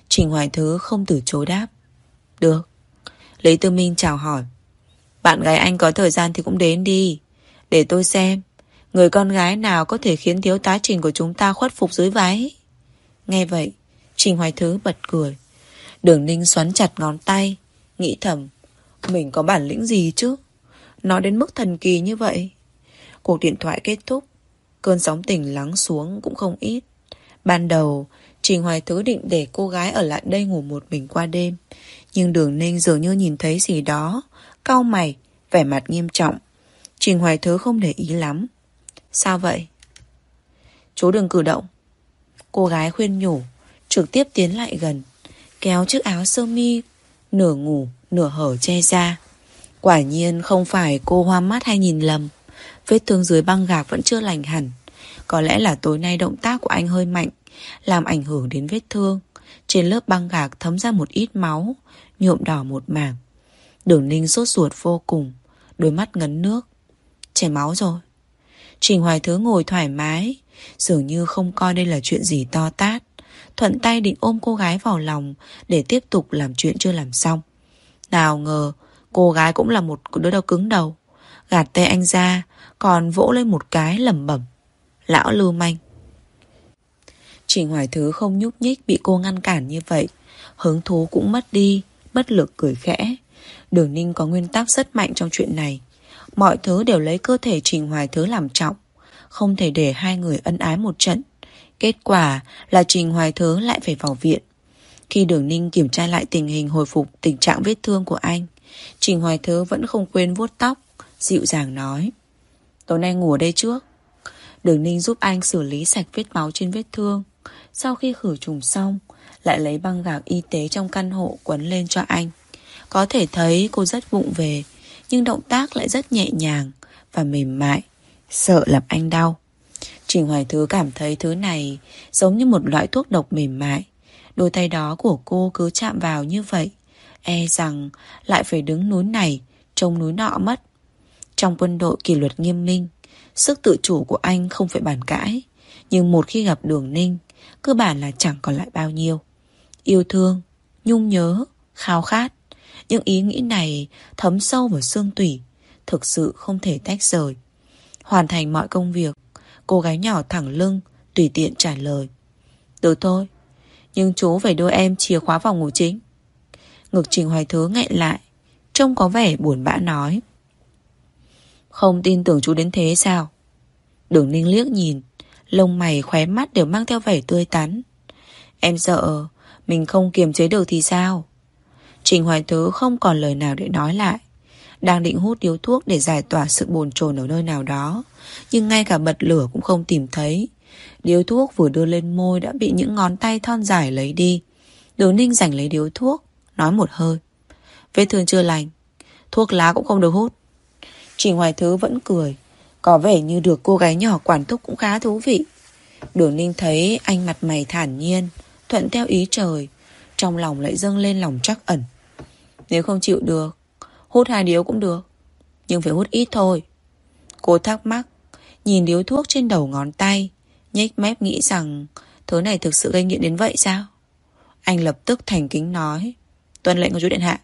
Speaker 1: Trình Hoài Thứ không từ chối đáp. Được. Lý Tư Minh chào hỏi. Bạn gái anh có thời gian thì cũng đến đi. Để tôi xem. Người con gái nào có thể khiến thiếu tá Trình của chúng ta khuất phục dưới váy. Nghe vậy, Trình Hoài Thứ bật cười. Đường Ninh xoắn chặt ngón tay. Nghĩ thầm. Mình có bản lĩnh gì chứ? Nó đến mức thần kỳ như vậy. Cuộc điện thoại kết thúc. Cơn sóng tỉnh lắng xuống cũng không ít. Ban đầu, Trình Hoài Thứ định để cô gái ở lại đây ngủ một mình qua đêm. Nhưng đường ninh dường như nhìn thấy gì đó, cau mày, vẻ mặt nghiêm trọng. Trình Hoài Thứ không để ý lắm. Sao vậy? Chú đừng cử động. Cô gái khuyên nhủ, trực tiếp tiến lại gần, kéo chiếc áo sơ mi, nửa ngủ, nửa hở che ra. Quả nhiên không phải cô hoa mắt hay nhìn lầm. Vết thương dưới băng gạc vẫn chưa lành hẳn. Có lẽ là tối nay động tác của anh hơi mạnh làm ảnh hưởng đến vết thương. Trên lớp băng gạc thấm ra một ít máu, nhuộm đỏ một mảng. Đường ninh sốt ruột vô cùng, đôi mắt ngấn nước. Chảy máu rồi. Trình Hoài Thứ ngồi thoải mái, dường như không coi đây là chuyện gì to tát. Thuận tay định ôm cô gái vào lòng để tiếp tục làm chuyện chưa làm xong. Nào ngờ, cô gái cũng là một đứa đầu cứng đầu. Gạt tay anh ra, còn vỗ lên một cái lẩm bẩm. Lão lưu manh. Trình Hoài Thứ không nhúc nhích bị cô ngăn cản như vậy. Hứng thú cũng mất đi, bất lực cười khẽ. Đường Ninh có nguyên tắc rất mạnh trong chuyện này. Mọi thứ đều lấy cơ thể Trình Hoài Thứ làm trọng. Không thể để hai người ân ái một trận. Kết quả là Trình Hoài Thứ lại phải vào viện. Khi Đường Ninh kiểm tra lại tình hình hồi phục tình trạng vết thương của anh, Trình Hoài Thứ vẫn không quên vuốt tóc, Dịu dàng nói, Tối nay ngủ ở đây trước. Đường Ninh giúp anh xử lý sạch vết máu trên vết thương. Sau khi khử trùng xong, Lại lấy băng gạc y tế trong căn hộ quấn lên cho anh. Có thể thấy cô rất vụng về nhưng động tác lại rất nhẹ nhàng Và mềm mại Sợ làm anh đau. Trình Hoài Thứ cảm thấy thứ này Giống như một loại thuốc độc mềm mại. Đôi tay đó của cô cứ chạm vào như vậy E rằng lại phải đứng núi này Trông núi nọ mất. Trong quân đội kỷ luật nghiêm minh Sức tự chủ của anh không phải bàn cãi Nhưng một khi gặp đường ninh Cơ bản là chẳng còn lại bao nhiêu. Yêu thương, nhung nhớ, khao khát. Những ý nghĩ này thấm sâu vào xương tủy, Thực sự không thể tách rời. Hoàn thành mọi công việc, Cô gái nhỏ thẳng lưng, Tùy tiện trả lời. Được thôi, Nhưng chú phải đưa em chìa khóa phòng ngủ chính. Ngực Trình Hoài Thứ ngại lại, Trông có vẻ buồn bã nói. Không tin tưởng chú đến thế sao? Đường ninh liếc nhìn, Lông mày khóe mắt đều mang theo vẻ tươi tắn. Em sợ Mình không kiềm chế được thì sao? Trình Hoài Thứ không còn lời nào để nói lại. Đang định hút điếu thuốc Để giải tỏa sự bồn chồn ở nơi nào đó, Nhưng ngay cả bật lửa cũng không tìm thấy. Điếu thuốc vừa đưa lên môi Đã bị những ngón tay thon dài lấy đi. Đường ninh giành lấy điếu thuốc, Nói một hơi. Vết thương chưa lành, Thuốc lá cũng không được hút. Trình Hoài Thứ vẫn cười, Có vẻ như được cô gái nhỏ quản thúc cũng khá thú vị. Đường Ninh thấy anh mặt mày thản nhiên, Thuận theo ý trời, Trong lòng lại dâng lên lòng chắc ẩn. Nếu không chịu được. Hút hai điếu cũng được, Nhưng phải hút ít thôi. Cô thắc mắc, Nhìn điếu thuốc trên đầu ngón tay, nhếch mép nghĩ rằng Thứ này thực sự gây nghiện đến vậy sao? Anh lập tức thành kính nói, Tuân lệnh của chú Điện Hạ.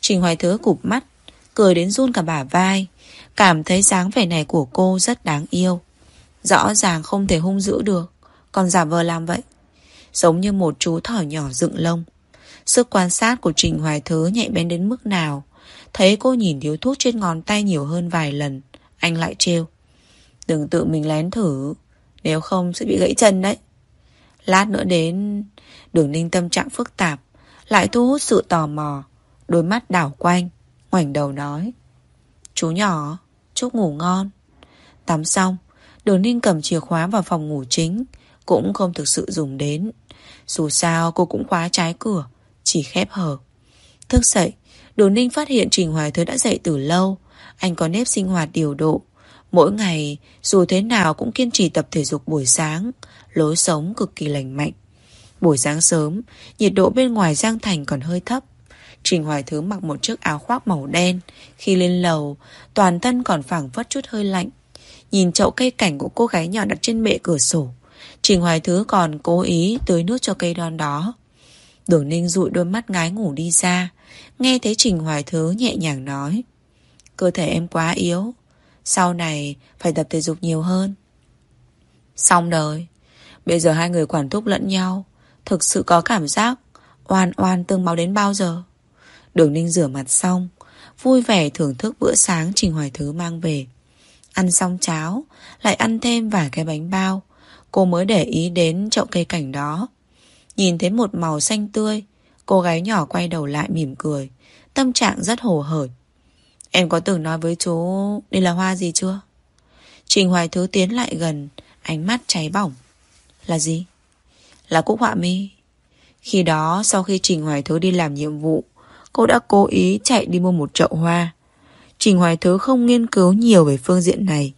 Speaker 1: Trình Hoài Thứ cụp mắt, Cười đến run cả bả vai, Cảm thấy dáng vẻ này của cô rất đáng yêu. Rõ ràng không thể hung dữ được, Còn giả vờ làm vậy. Giống như một chú thỏ nhỏ dựng lông Sức quan sát của Trình Hoài Thứ nhạy bén đến mức nào Thấy cô nhìn điếu thuốc trên ngón tay nhiều hơn vài lần Anh lại trêu Đừng tự mình lén thử Nếu không sẽ bị gãy chân đấy Lát nữa đến Đường ninh tâm trạng phức tạp lại thu hút sự tò mò. Đôi mắt đảo quanh, ngoảnh đầu nói. Chú nhỏ, chúc ngủ ngon. Tắm xong, đường ninh cầm chìa khóa vào phòng ngủ chính, cũng không thực sự dùng đến. Dù sao cô cũng khóa trái cửa, chỉ khép hờ. Thức dậy, Đồ ninh phát hiện Trình Hoài Thứ đã dậy từ lâu. Anh có nếp sinh hoạt điều độ. Mỗi ngày, dù thế nào cũng kiên trì tập thể dục buổi sáng, lối sống cực kỳ lành mạnh. Buổi sáng sớm, nhiệt độ bên ngoài Giang Thành còn hơi thấp. Trình Hoài Thứ mặc một chiếc áo khoác màu đen. Khi lên lầu, toàn thân còn phảng phất chút hơi lạnh. Nhìn chậu cây cảnh của cô gái nhỏ đặt trên bệ cửa sổ. Trình Hoài Thứ còn cố ý tưới nước cho cây đon đó. Đường Ninh dụi đôi mắt ngái ngủ đi ra. Nghe thấy Trình Hoài Thứ nhẹ nhàng nói. Cơ thể em quá yếu. Sau này phải tập thể dục nhiều hơn. Xong đời. Bây giờ hai người quản thúc lẫn nhau. Thực sự có cảm giác Oan oan tương máu đến bao giờ Đường ninh rửa mặt xong, Vui vẻ thưởng thức bữa sáng Trình Hoài Thứ mang về Ăn xong cháo, Lại ăn thêm vài cái bánh bao Cô mới để ý đến chậu cây cảnh đó Nhìn thấy một màu xanh tươi Cô gái nhỏ quay đầu lại mỉm cười Tâm trạng rất hổ hởi Em có từng nói với chú Đây là hoa gì chưa Trình Hoài Thứ tiến lại gần Ánh mắt cháy bỏng Là gì là Cúc Họa Mi. Khi đó, sau khi Trình Hoài Thứ đi làm nhiệm vụ, cô đã cố ý chạy đi mua một chậu hoa. Trình Hoài Thứ không nghiên cứu nhiều về phương diện này.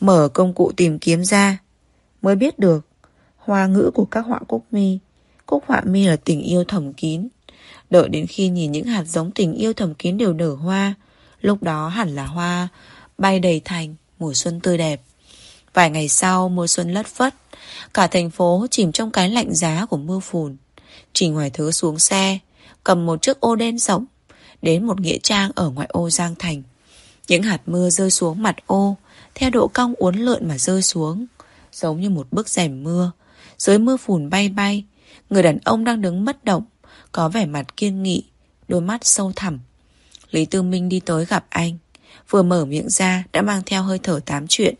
Speaker 1: Mở công cụ tìm kiếm ra, mới biết được hoa ngữ của các họa Cúc Mi. Cúc Họa Mi là tình yêu thầm kín. Đợi đến khi nhìn những hạt giống tình yêu thầm kín đều nở hoa, lúc đó hẳn là hoa bay đầy thành, mùa xuân tươi đẹp. Vài ngày sau, mùa xuân lất phất, Cả thành phố chìm trong cái lạnh giá của mưa phùn Trình Hoài Thứ xuống xe Cầm một chiếc ô đen rộng Đến một nghĩa trang ở ngoại ô Giang Thành Những hạt mưa rơi xuống mặt ô Theo độ cong uốn lượn mà rơi xuống Giống như một bức rèm mưa Dưới mưa phùn bay bay Người đàn ông đang đứng bất động, Có vẻ mặt kiên nghị, Đôi mắt sâu thẳm. Lý Tư Minh đi tới gặp anh, Vừa mở miệng ra đã mang theo hơi thở tám chuyện.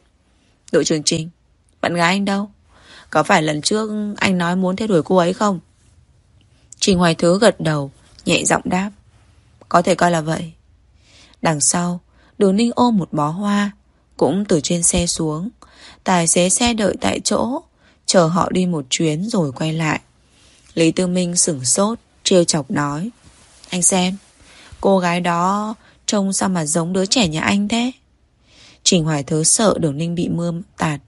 Speaker 1: Đội trưởng Trình, Bạn gái anh đâu? Có phải lần trước anh nói muốn theo đuổi cô ấy không? Trình Hoài Thứ gật đầu, Nhẹ giọng đáp. Có thể coi là vậy. Đằng sau, Đường Ninh ôm một bó hoa, Cũng từ trên xe xuống. Tài xế xe đợi tại chỗ, Chờ họ đi một chuyến rồi quay lại. Lý Tư Minh sửng sốt, Trêu chọc nói. Anh xem, Cô gái đó trông sao mà giống đứa trẻ nhà anh thế? Trình Hoài Thứ sợ đường ninh bị mưa tạt,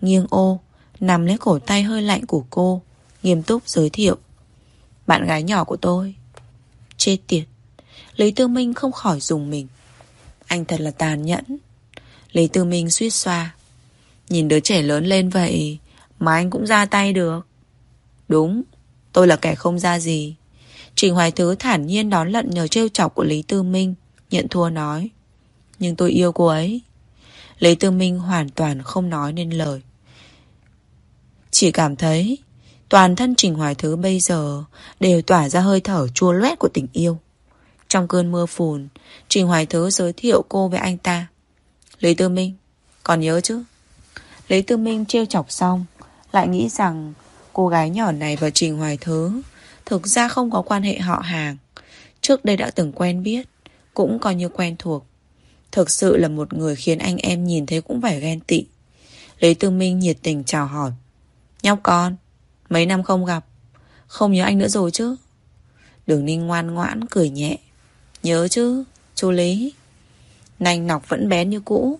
Speaker 1: Nghiêng ô, Nằm lấy cổ tay hơi lạnh của cô, Nghiêm túc giới thiệu. Bạn gái nhỏ của tôi, Chết tiệt. Lý Tư Minh không khỏi dùng mình. Anh thật là tàn nhẫn. Lý Tư Minh suýt xoa. Nhìn đứa trẻ lớn lên vậy Mà anh cũng ra tay được. Đúng Tôi là kẻ không ra gì. Trình Hoài Thứ thản nhiên đón lận nhờ trêu chọc của Lý Tư Minh, Nhận thua nói. Nhưng tôi yêu cô ấy. Lý Tư Minh hoàn toàn không nói nên lời. Chỉ cảm thấy Toàn thân Trình Hoài Thứ bây giờ Đều tỏa ra hơi thở chua loét của tình yêu. Trong cơn mưa phùn, Trình Hoài Thứ giới thiệu cô với anh ta. Lý Tư Minh, Còn nhớ chứ? Lý Tư Minh trêu chọc xong, Lại nghĩ rằng cô gái nhỏ này và Trình Hoài Thứ Thực ra không có quan hệ họ hàng. Trước đây đã từng quen biết, Cũng coi như quen thuộc. Thực sự là một người khiến anh em nhìn thấy cũng phải ghen tị. Lý Tư Minh nhiệt tình chào hỏi. Nhóc con, Mấy năm không gặp, Không nhớ anh nữa rồi chứ? Đường Ninh ngoan ngoãn cười nhẹ. Nhớ chứ, Chú Lý. Nành nọc vẫn bé như cũ.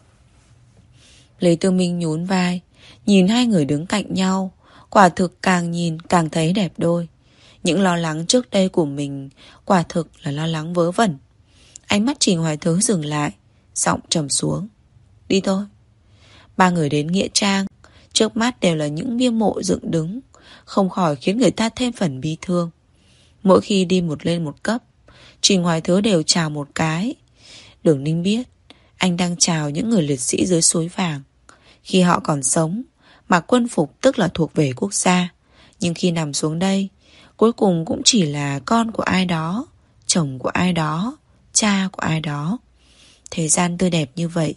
Speaker 1: Lý Tư Minh nhún vai, Nhìn hai người đứng cạnh nhau Quả thực càng nhìn càng thấy đẹp đôi những lo lắng trước đây của mình quả thực là lo lắng vớ vẩn. Ánh mắt Trình Hoài Thứ dừng lại, giọng trầm xuống. Đi thôi. Ba người đến Nghĩa Trang, trước mắt đều là những bia mộ dựng đứng, không khỏi khiến người ta thêm phần bi thương. Mỗi khi đi một lên một cấp, Trình Hoài Thứ đều chào một cái. Đường Ninh biết, anh đang chào những người liệt sĩ dưới suối vàng. Khi họ còn sống, mặc quân phục tức là thuộc về quốc gia. Nhưng khi nằm xuống đây, Cuối cùng cũng chỉ là con của ai đó Chồng của ai đó Cha của ai đó. Thế gian tươi đẹp như vậy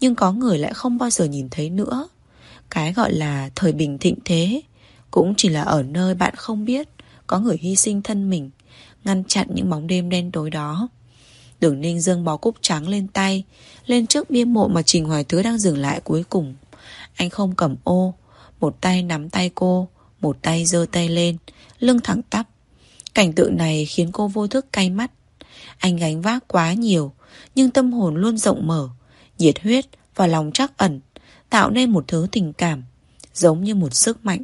Speaker 1: Nhưng có người lại không bao giờ nhìn thấy nữa. Cái gọi là thời bình thịnh thế Cũng chỉ là ở nơi bạn không biết Có người hy sinh thân mình Ngăn chặn những bóng đêm đen tối đó. Đường ninh dâng bó cúc trắng lên tay Lên trước bia mộ mà Trình Hoài Thứ đang dừng lại cuối cùng. Anh không cầm ô Một tay nắm tay cô Một tay giơ tay lên lưng thẳng tắp. Cảnh tượng này khiến cô vô thức cay mắt. Anh gánh vác quá nhiều, nhưng tâm hồn luôn rộng mở, nhiệt huyết và lòng trắc ẩn, tạo nên một thứ tình cảm, giống như một sức mạnh,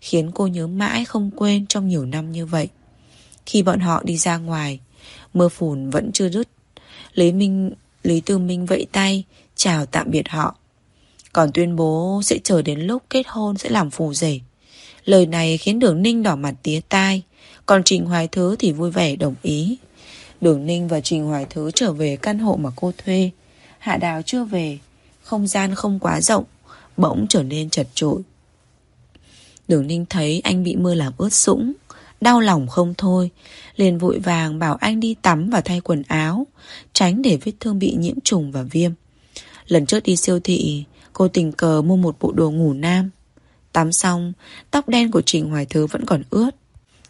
Speaker 1: khiến cô nhớ mãi không quên trong nhiều năm như vậy. Khi bọn họ đi ra ngoài, mưa phùn vẫn chưa đứt. Lý Minh, Lý Tư Minh vẫy tay, chào tạm biệt họ. Còn tuyên bố sẽ chờ đến lúc kết hôn sẽ làm phù rể. Lời này khiến Đường Ninh đỏ mặt tía tai. Còn Trình Hoài Thứ thì vui vẻ đồng ý. Đường Ninh và Trình Hoài Thứ trở về căn hộ mà cô thuê. Hạ Đào chưa về. Không gian không quá rộng, Bỗng trở nên chật trội. Đường Ninh thấy anh bị mưa làm ướt sũng, Đau lòng không thôi. Liền vội vàng bảo anh đi tắm và thay quần áo, Tránh để vết thương bị nhiễm trùng và viêm. Lần trước đi siêu thị Cô tình cờ mua một bộ đồ ngủ nam Tắm xong, tóc đen của Trình Hoài Thứ vẫn còn ướt.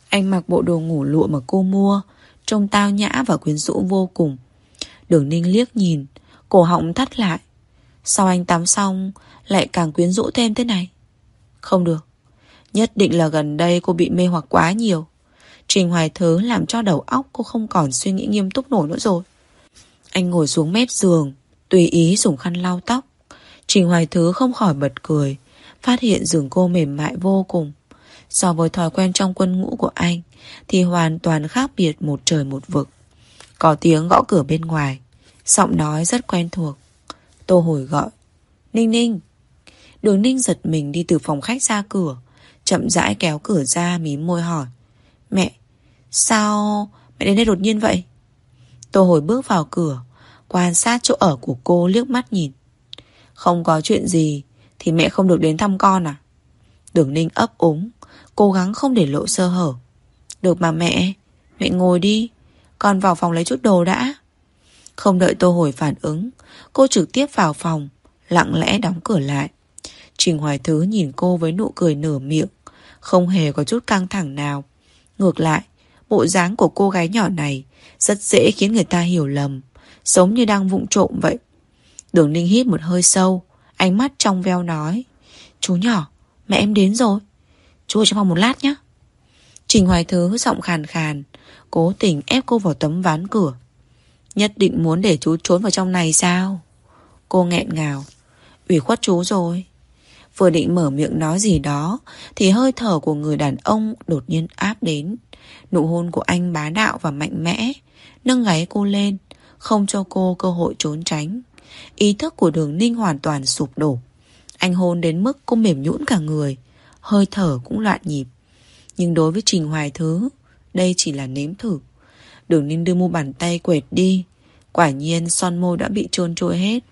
Speaker 1: Anh mặc bộ đồ ngủ lụa mà cô mua, trông tao nhã và quyến rũ vô cùng. Đường Ninh liếc nhìn, cổ họng thắt lại. Sao anh tắm xong lại càng quyến rũ thêm thế này? Không được. Nhất định là gần đây cô bị mê hoặc quá nhiều. Trình Hoài Thứ làm cho đầu óc cô không còn suy nghĩ nghiêm túc nổi nữa rồi. Anh ngồi xuống mép giường, tùy ý dùng khăn lau tóc. Trình Hoài Thứ không khỏi bật cười. Phát hiện giường cô mềm mại vô cùng. So với thói quen trong quân ngũ của anh, Thì hoàn toàn khác biệt một trời một vực. Có tiếng gõ cửa bên ngoài, Giọng nói rất quen thuộc. Tô hồi gọi, Ninh ninh. Đường ninh giật mình đi từ phòng khách ra cửa, Chậm rãi kéo cửa ra mím môi hỏi, Mẹ, Sao mẹ đến đây đột nhiên vậy? Tô hồi bước vào cửa, Quan sát chỗ ở của cô liếc mắt nhìn. Không có chuyện gì thì mẹ không được đến thăm con à Đường ninh ấp úng Cố gắng không để lộ sơ hở Được mà mẹ Mẹ ngồi đi Con vào phòng lấy chút đồ đã Không đợi Tô Hồi phản ứng, cô trực tiếp vào phòng, lặng lẽ đóng cửa lại. Trình Hoài Thứ nhìn cô với nụ cười nở miệng, không hề có chút căng thẳng nào. Ngược lại, bộ dáng của cô gái nhỏ này rất dễ khiến người ta hiểu lầm, giống như đang vụng trộm vậy. Đường Ninh hít một hơi sâu, ánh mắt trong veo nói. Chú nhỏ, mẹ em đến rồi. Chú ở trong phòng một lát nhé. Trình Hoài Thứ giọng khàn khàn, cố tình ép cô vào tấm ván cửa. Nhất định muốn để chú trốn vào trong này sao? Cô nghẹn ngào. ủy khuất chú rồi. Vừa định mở miệng nói gì đó Thì hơi thở của người đàn ông đột nhiên áp đến Nụ hôn của anh bá đạo và mạnh mẽ Nâng gáy cô lên Không cho cô cơ hội trốn tránh Ý thức của đường ninh hoàn toàn sụp đổ. Anh hôn đến mức cô mềm nhũn cả người, Hơi thở cũng loạn nhịp. Nhưng đối với Trình Hoài Thứ, Đây chỉ là nếm thử. Đường ninh đưa mu bàn tay quệt đi, Quả nhiên son môi đã bị trôn trôi hết.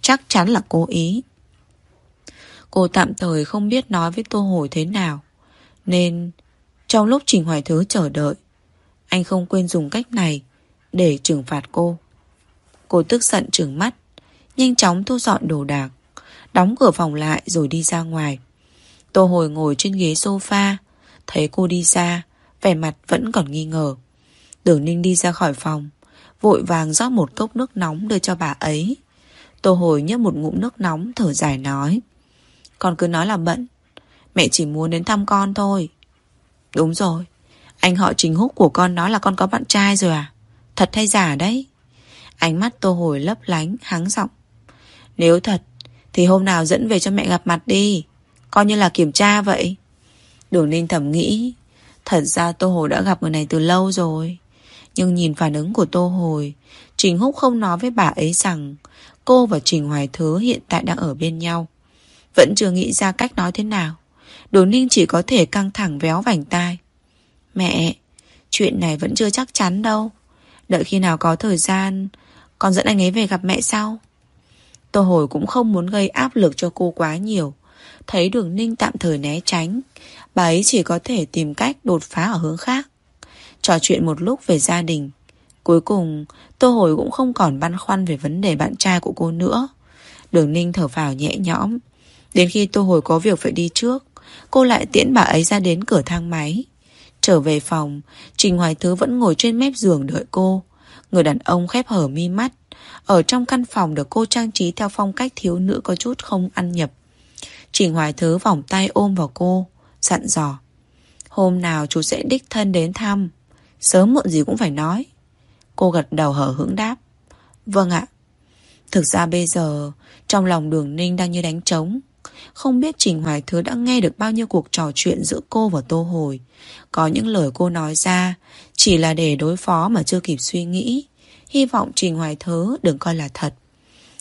Speaker 1: Chắc chắn là cố ý. Cô tạm thời không biết nói với Tô Hồi thế nào, Nên Trong lúc Trình Hoài Thứ chờ đợi, Anh không quên dùng cách này Để trừng phạt cô. Cô tức giận trừng mắt Nhanh chóng thu dọn đồ đạc, Đóng cửa phòng lại rồi đi ra ngoài. Tô Hồi ngồi trên ghế sofa, Thấy cô đi ra, Vẻ mặt vẫn còn nghi ngờ. Đường Ninh đi ra khỏi phòng, Vội vàng rót một cốc nước nóng đưa cho bà ấy. Tô Hồi nhấp một ngụm nước nóng thở dài nói, con cứ nói là bận, Mẹ chỉ muốn đến thăm con thôi. Đúng rồi, Anh họ Trình Húc của con nói là con có bạn trai rồi à? Thật hay giả đấy? Ánh mắt tô hồi lấp lánh, háng giọng. Nếu thật, Thì hôm nào dẫn về cho mẹ gặp mặt đi. Coi như là kiểm tra vậy. Đường Ninh thầm nghĩ, Thật ra Tô Hồi đã gặp người này từ lâu rồi. Nhưng nhìn phản ứng của Tô Hồi, Trình Húc không nói với bà ấy rằng Cô và Trình Hoài Thứ hiện tại đang ở bên nhau. Vẫn chưa nghĩ ra cách nói thế nào. Đồ ninh chỉ có thể căng thẳng véo vành tai. Mẹ, Chuyện này vẫn chưa chắc chắn đâu. Đợi khi nào có thời gian, Con dẫn anh ấy về gặp mẹ sau. Tô hồi cũng không muốn gây áp lực cho cô quá nhiều. Thấy đường ninh tạm thời né tránh, Bà ấy chỉ có thể tìm cách đột phá ở hướng khác. Trò chuyện một lúc về gia đình. Cuối cùng, Tô hồi cũng không còn băn khoăn về vấn đề bạn trai của cô nữa. Đường ninh thở vào nhẹ nhõm. Đến khi Tô Hồi có việc phải đi trước, Cô lại tiễn bà ấy ra đến cửa thang máy. Trở về phòng, Trình Hoài Thứ vẫn ngồi trên mép giường đợi cô. Người đàn ông khép hở mi mắt ở trong căn phòng được cô trang trí Theo phong cách thiếu nữ có chút không ăn nhập. Trình Hoài Thứ vòng tay ôm vào cô, Dặn dò. Hôm nào chú sẽ đích thân đến thăm. Sớm muộn gì cũng phải nói. Cô gật đầu hở hững đáp. Vâng ạ. Thực ra bây giờ, Trong lòng đường ninh đang như đánh trống. Không biết Trình Hoài Thứ đã nghe được bao nhiêu cuộc trò chuyện giữa cô và Tô Hồi. Có những lời cô nói ra, chỉ là để đối phó mà chưa kịp suy nghĩ. Hy vọng Trình Hoài Thứ đừng coi là thật.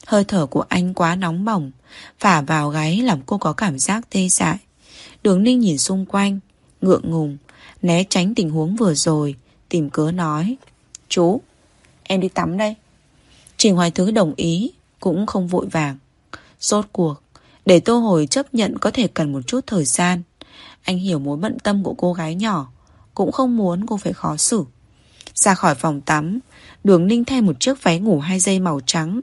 Speaker 1: Hơi thở của anh quá nóng bỏng, phả vào gáy làm cô có cảm giác tê dại. Đường Ninh nhìn xung quanh, ngượng ngùng, né tránh tình huống vừa rồi, tìm cớ nói. Chú, em đi tắm đây. Trình Hoài Thứ đồng ý, cũng không vội vàng. Rốt cuộc, để Tô Hồi chấp nhận có thể cần một chút thời gian Anh hiểu mối bận tâm của cô gái nhỏ Cũng không muốn cô phải khó xử Ra khỏi phòng tắm Đường Ninh thay một chiếc váy ngủ hai dây màu trắng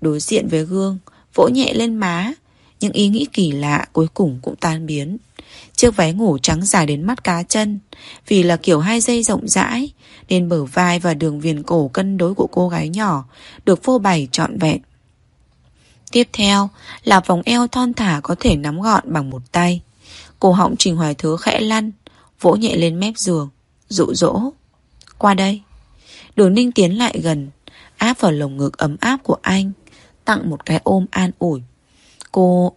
Speaker 1: Đối diện với gương Vỗ nhẹ lên má Những ý nghĩ kỳ lạ cuối cùng cũng tan biến Chiếc váy ngủ trắng dài đến mắt cá chân Vì là kiểu hai dây rộng rãi Nên bờ vai và đường viền cổ cân đối của cô gái nhỏ Được phô bày trọn vẹn Tiếp theo là vòng eo thon thả có thể nắm gọn bằng một tay. Cổ họng Trình Hoài Thứ khẽ lăn, vỗ nhẹ lên mép giường, dụ dỗ. Qua đây. Đường ninh tiến lại gần, áp vào lồng ngực ấm áp của anh, tặng một cái ôm an ủi. Cô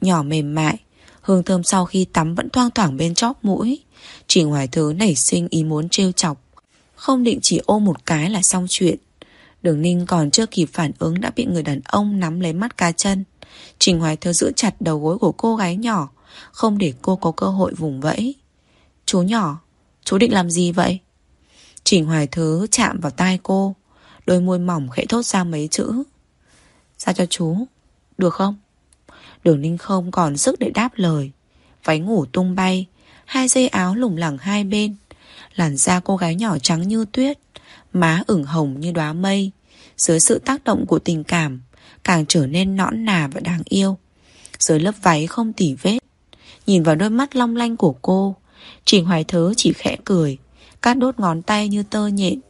Speaker 1: nhỏ mềm mại, hương thơm sau khi tắm vẫn thoang thoảng bên chóp mũi. Trình Hoài Thứ nảy sinh ý muốn trêu chọc. Không định chỉ ôm một cái là xong chuyện. Đường Ninh còn chưa kịp phản ứng đã bị người đàn ông nắm lấy mắt cá chân. Trình Hoài Thơ giữ chặt đầu gối của cô gái nhỏ, không để cô có cơ hội vùng vẫy. Chú nhỏ, chú định làm gì vậy? Trình Hoài Thứ chạm vào tai cô, đôi môi mỏng khẽ thốt ra mấy chữ. Sao cho chú, được không? Đường Ninh không còn sức để đáp lời. Váy ngủ tung bay, hai dây áo lủng lẳng hai bên. Làn da cô gái nhỏ trắng như tuyết, má ửng hồng như đóa mây, Dưới sự tác động của tình cảm Càng trở nên nõn nà và đáng yêu Dưới lớp váy không tỉ vết Nhìn vào đôi mắt long lanh của cô Trình Hoài Thớ chỉ khẽ cười Cát đốt ngón tay như tơ nhện.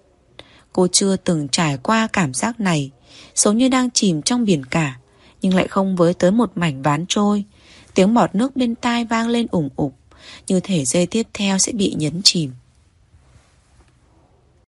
Speaker 1: Cô chưa từng trải qua cảm giác này, Giống như đang chìm trong biển cả, Nhưng lại không với tới một mảnh ván trôi. Tiếng bọt nước bên tai vang lên ủng ục, Như thể dây tiếp theo sẽ bị nhấn chìm.